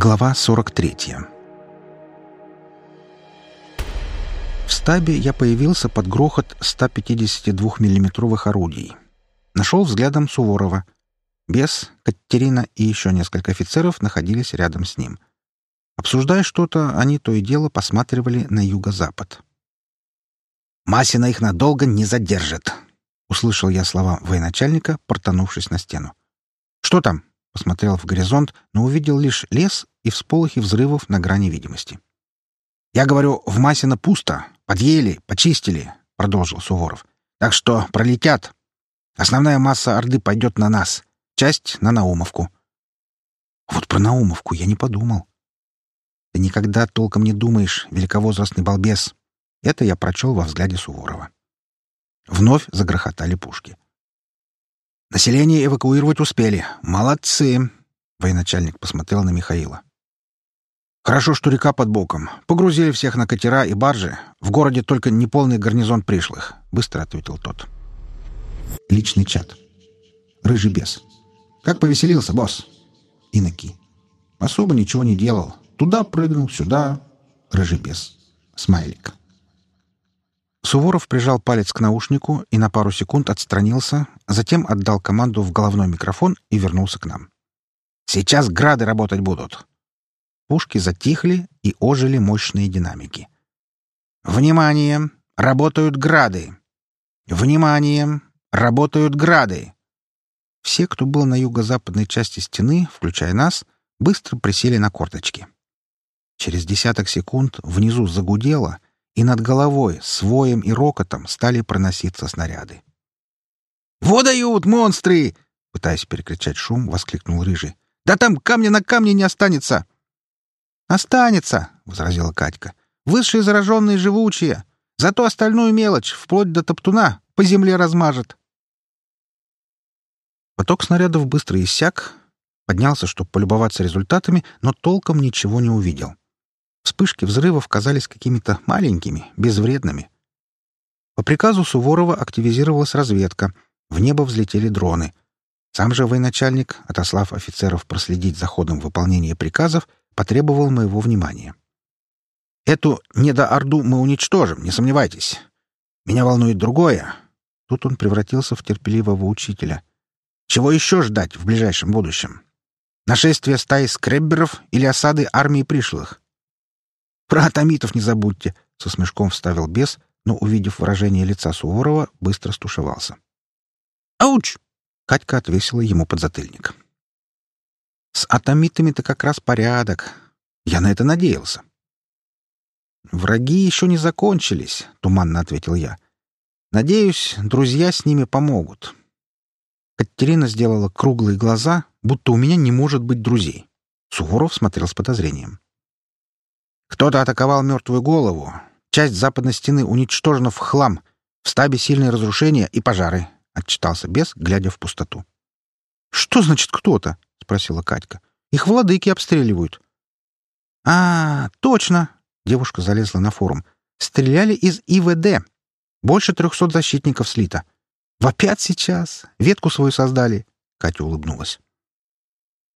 Глава 43 В стабе я появился под грохот 152 миллиметровых орудий. Нашел взглядом Суворова. Бес, Катерина и еще несколько офицеров находились рядом с ним. Обсуждая что-то, они то и дело посматривали на юго-запад. «Масина их надолго не задержит», — услышал я слова военачальника, портанувшись на стену. «Что там?» — посмотрел в горизонт, но увидел лишь лес и всполохи взрывов на грани видимости. «Я говорю, в Масино пусто. Подъели, почистили», — продолжил Суворов. «Так что пролетят. Основная масса Орды пойдет на нас, часть — на Наумовку». Вот про Наумовку я не подумал. Ты никогда толком не думаешь, великовозрастный балбес. Это я прочел во взгляде Суворова. Вновь загрохотали пушки. «Население эвакуировать успели. Молодцы!» Военачальник посмотрел на Михаила. «Хорошо, что река под боком. Погрузили всех на катера и баржи. В городе только неполный гарнизон пришлых», — быстро ответил тот. Личный чат. Рыжий бес. «Как повеселился, босс?» Иноки. «Особо ничего не делал. Туда прыгнул, сюда». Рыжий бес. Смайлик. Суворов прижал палец к наушнику и на пару секунд отстранился, затем отдал команду в головной микрофон и вернулся к нам. «Сейчас грады работать будут!» Пушки затихли и ожили мощные динамики. «Внимание! Работают грады! Внимание! Работают грады!» Все, кто был на юго-западной части стены, включая нас, быстро присели на корточки. Через десяток секунд внизу загудело — и над головой с воем и рокотом стали проноситься снаряды. «Водают, монстры!» — пытаясь перекричать шум, воскликнул Рыжий. «Да там камня на камне не останется!» «Останется!» — возразила Катька. «Высшие зараженные живучие. Зато остальную мелочь, вплоть до топтуна, по земле размажет». Поток снарядов быстро иссяк, поднялся, чтобы полюбоваться результатами, но толком ничего не увидел. Вспышки взрывов казались какими-то маленькими, безвредными. По приказу Суворова активизировалась разведка. В небо взлетели дроны. Сам же военачальник, отослав офицеров проследить за ходом выполнения приказов, потребовал моего внимания. «Эту недоорду мы уничтожим, не сомневайтесь. Меня волнует другое». Тут он превратился в терпеливого учителя. «Чего еще ждать в ближайшем будущем? Нашествие стаи скребберов или осады армии пришлых? Про атомитов не забудьте, — со смешком вставил бес, но, увидев выражение лица Суворова, быстро стушевался. «Ауч!» — Катька отвесила ему подзатыльник. «С атомитами-то как раз порядок. Я на это надеялся». «Враги еще не закончились», — туманно ответил я. «Надеюсь, друзья с ними помогут». Катерина сделала круглые глаза, будто у меня не может быть друзей. Суворов смотрел с подозрением. Кто-то атаковал мертвую голову. Часть западной стены уничтожена в хлам. В стабе сильные разрушения и пожары», — отчитался бес, глядя в пустоту. «Что значит кто-то?» — спросила Катька. «Их владыки обстреливают». «А, точно!» — девушка залезла на форум. «Стреляли из ИВД. Больше трехсот защитников слито. Вопят сейчас. Ветку свою создали». Катя улыбнулась.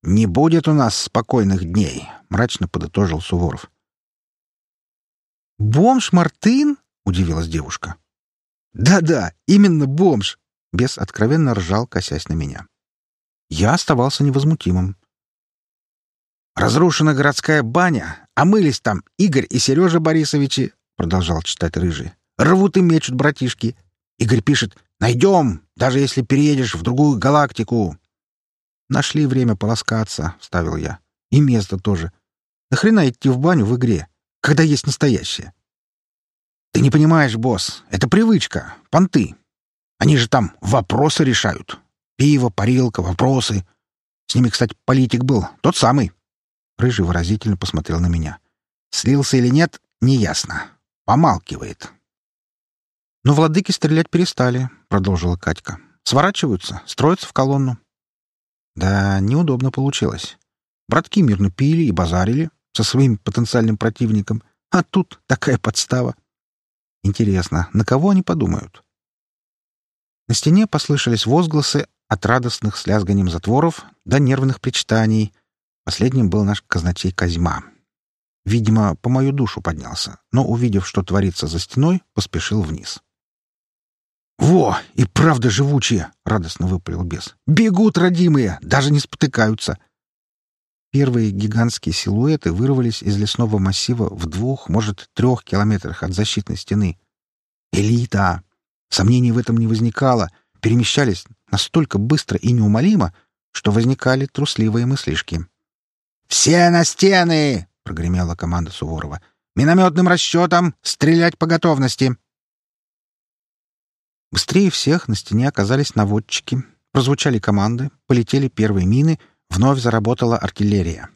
«Не будет у нас спокойных дней», — мрачно подытожил Суворов. «Бомж Мартын?» — удивилась девушка. «Да-да, именно бомж!» — бес откровенно ржал, косясь на меня. Я оставался невозмутимым. «Разрушена городская баня, а мылись там Игорь и Сережа Борисовичи», — продолжал читать Рыжий. «Рвут и мечут братишки. Игорь пишет «Найдем, даже если переедешь в другую галактику». «Нашли время полоскаться», — вставил я. «И место тоже. Нахрена идти в баню в игре? Когда есть настоящее. Ты не понимаешь, босс, это привычка, понты. Они же там вопросы решают. Пиво, парилка, вопросы. С ними, кстати, политик был, тот самый. Рыжий выразительно посмотрел на меня. Слился или нет, неясно. Помалкивает. Но владыки стрелять перестали, продолжила Катька. Сворачиваются, строятся в колонну. Да, неудобно получилось. Братки мирно пили и базарили, со своим потенциальным противником, а тут такая подстава. Интересно, на кого они подумают? На стене послышались возгласы от радостных с лязганием затворов до нервных причитаний. Последним был наш казначей Козьма. Видимо, по мою душу поднялся, но, увидев, что творится за стеной, поспешил вниз. «Во! И правда живучие!» — радостно выпалил бес. «Бегут, родимые! Даже не спотыкаются!» Первые гигантские силуэты вырвались из лесного массива в двух, может, трех километрах от защитной стены. Элита! Сомнений в этом не возникало. Перемещались настолько быстро и неумолимо, что возникали трусливые мыслишки. «Все на стены!» — прогремела команда Суворова. «Минометным расчетом стрелять по готовности!» Быстрее всех на стене оказались наводчики. Прозвучали команды, полетели первые мины — Вновь заработала артиллерия.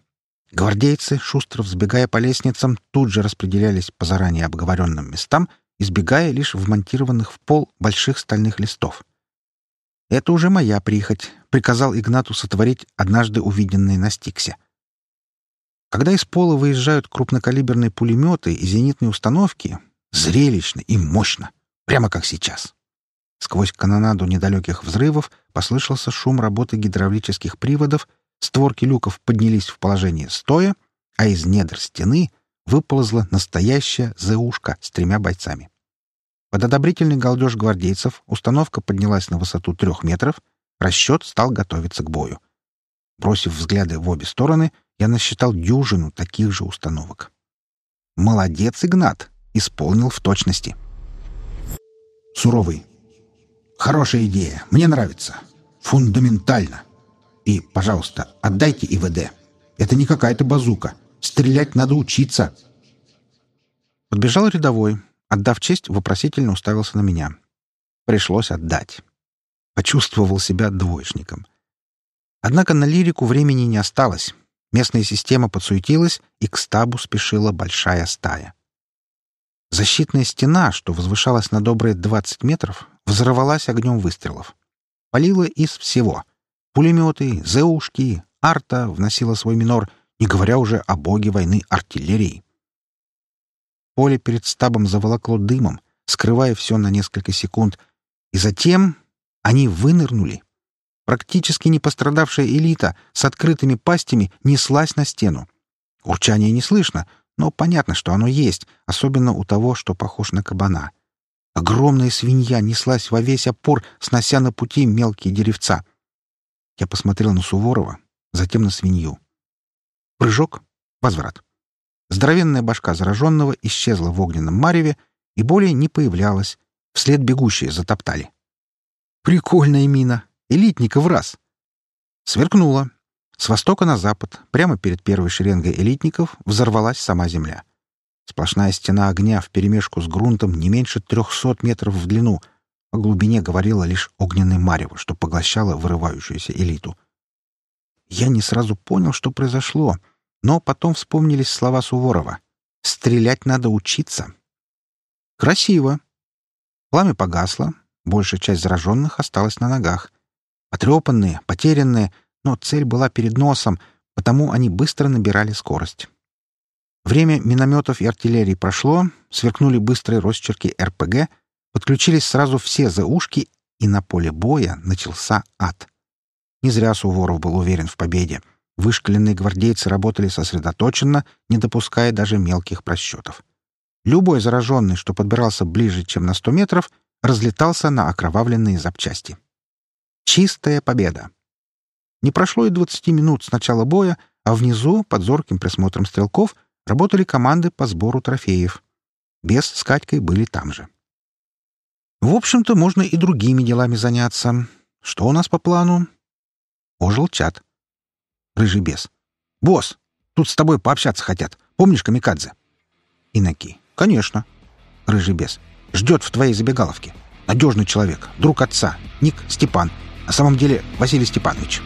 Гвардейцы, шустро взбегая по лестницам, тут же распределялись по заранее обговоренным местам, избегая лишь вмонтированных в пол больших стальных листов. «Это уже моя прихоть», — приказал Игнату сотворить однажды увиденные на Стиксе. Когда из пола выезжают крупнокалиберные пулеметы и зенитные установки, зрелищно и мощно, прямо как сейчас. Сквозь канонаду недалеких взрывов послышался шум работы гидравлических приводов Створки люков поднялись в положение стоя, а из недр стены выползла настоящая зеушка с тремя бойцами. Под одобрительный галдеж гвардейцев установка поднялась на высоту трех метров, расчет стал готовиться к бою. Бросив взгляды в обе стороны, я насчитал дюжину таких же установок. «Молодец, Игнат!» Исполнил в точности. Суровый. «Хорошая идея. Мне нравится. Фундаментально. И, пожалуйста, отдайте ИВД. Это не какая-то базука. Стрелять надо учиться. Подбежал рядовой. Отдав честь, вопросительно уставился на меня. Пришлось отдать. Почувствовал себя двоечником. Однако на лирику времени не осталось. Местная система подсуетилась, и к стабу спешила большая стая. Защитная стена, что возвышалась на добрые 20 метров, взорвалась огнем выстрелов. Палила из всего — Пулеметы, зеушки, арта вносила свой минор, не говоря уже о боге войны артиллерии. Поле перед стабом заволокло дымом, скрывая все на несколько секунд, и затем они вынырнули. Практически не пострадавшая элита с открытыми пастями неслась на стену. Урчание не слышно, но понятно, что оно есть, особенно у того, что похож на кабана. Огромная свинья неслась во весь опор, снося на пути мелкие деревца — я посмотрел на Суворова, затем на свинью. Прыжок, возврат. Здоровенная башка зараженного исчезла в огненном мареве и более не появлялась. Вслед бегущие затоптали. Прикольная мина. Элитника в раз. Сверкнула. С востока на запад, прямо перед первой шеренгой элитников, взорвалась сама земля. Сплошная стена огня вперемешку с грунтом не меньше трехсот метров в длину — о глубине говорила лишь огненное марево, что поглощало вырывающуюся элиту. Я не сразу понял, что произошло, но потом вспомнились слова Суворова. «Стрелять надо учиться». Красиво. Пламя погасло, большая часть зараженных осталась на ногах. Потрепанные, потерянные, но цель была перед носом, потому они быстро набирали скорость. Время минометов и артиллерии прошло, сверкнули быстрые росчерки РПГ — Подключились сразу все заушки, и на поле боя начался ад. Не зря Суворов был уверен в победе. Вышкаленные гвардейцы работали сосредоточенно, не допуская даже мелких просчетов. Любой зараженный, что подбирался ближе, чем на сто метров, разлетался на окровавленные запчасти. Чистая победа! Не прошло и двадцати минут с начала боя, а внизу, под зорким присмотром стрелков, работали команды по сбору трофеев. Без с Катькой были там же. В общем-то, можно и другими делами заняться. Что у нас по плану? Ожил чат. Рыжий бес. «Босс, тут с тобой пообщаться хотят. Помнишь Камикадзе?» Инаки. «Конечно». Рыжий бес. «Ждет в твоей забегаловке. Надежный человек, друг отца. Ник Степан. На самом деле Василий Степанович».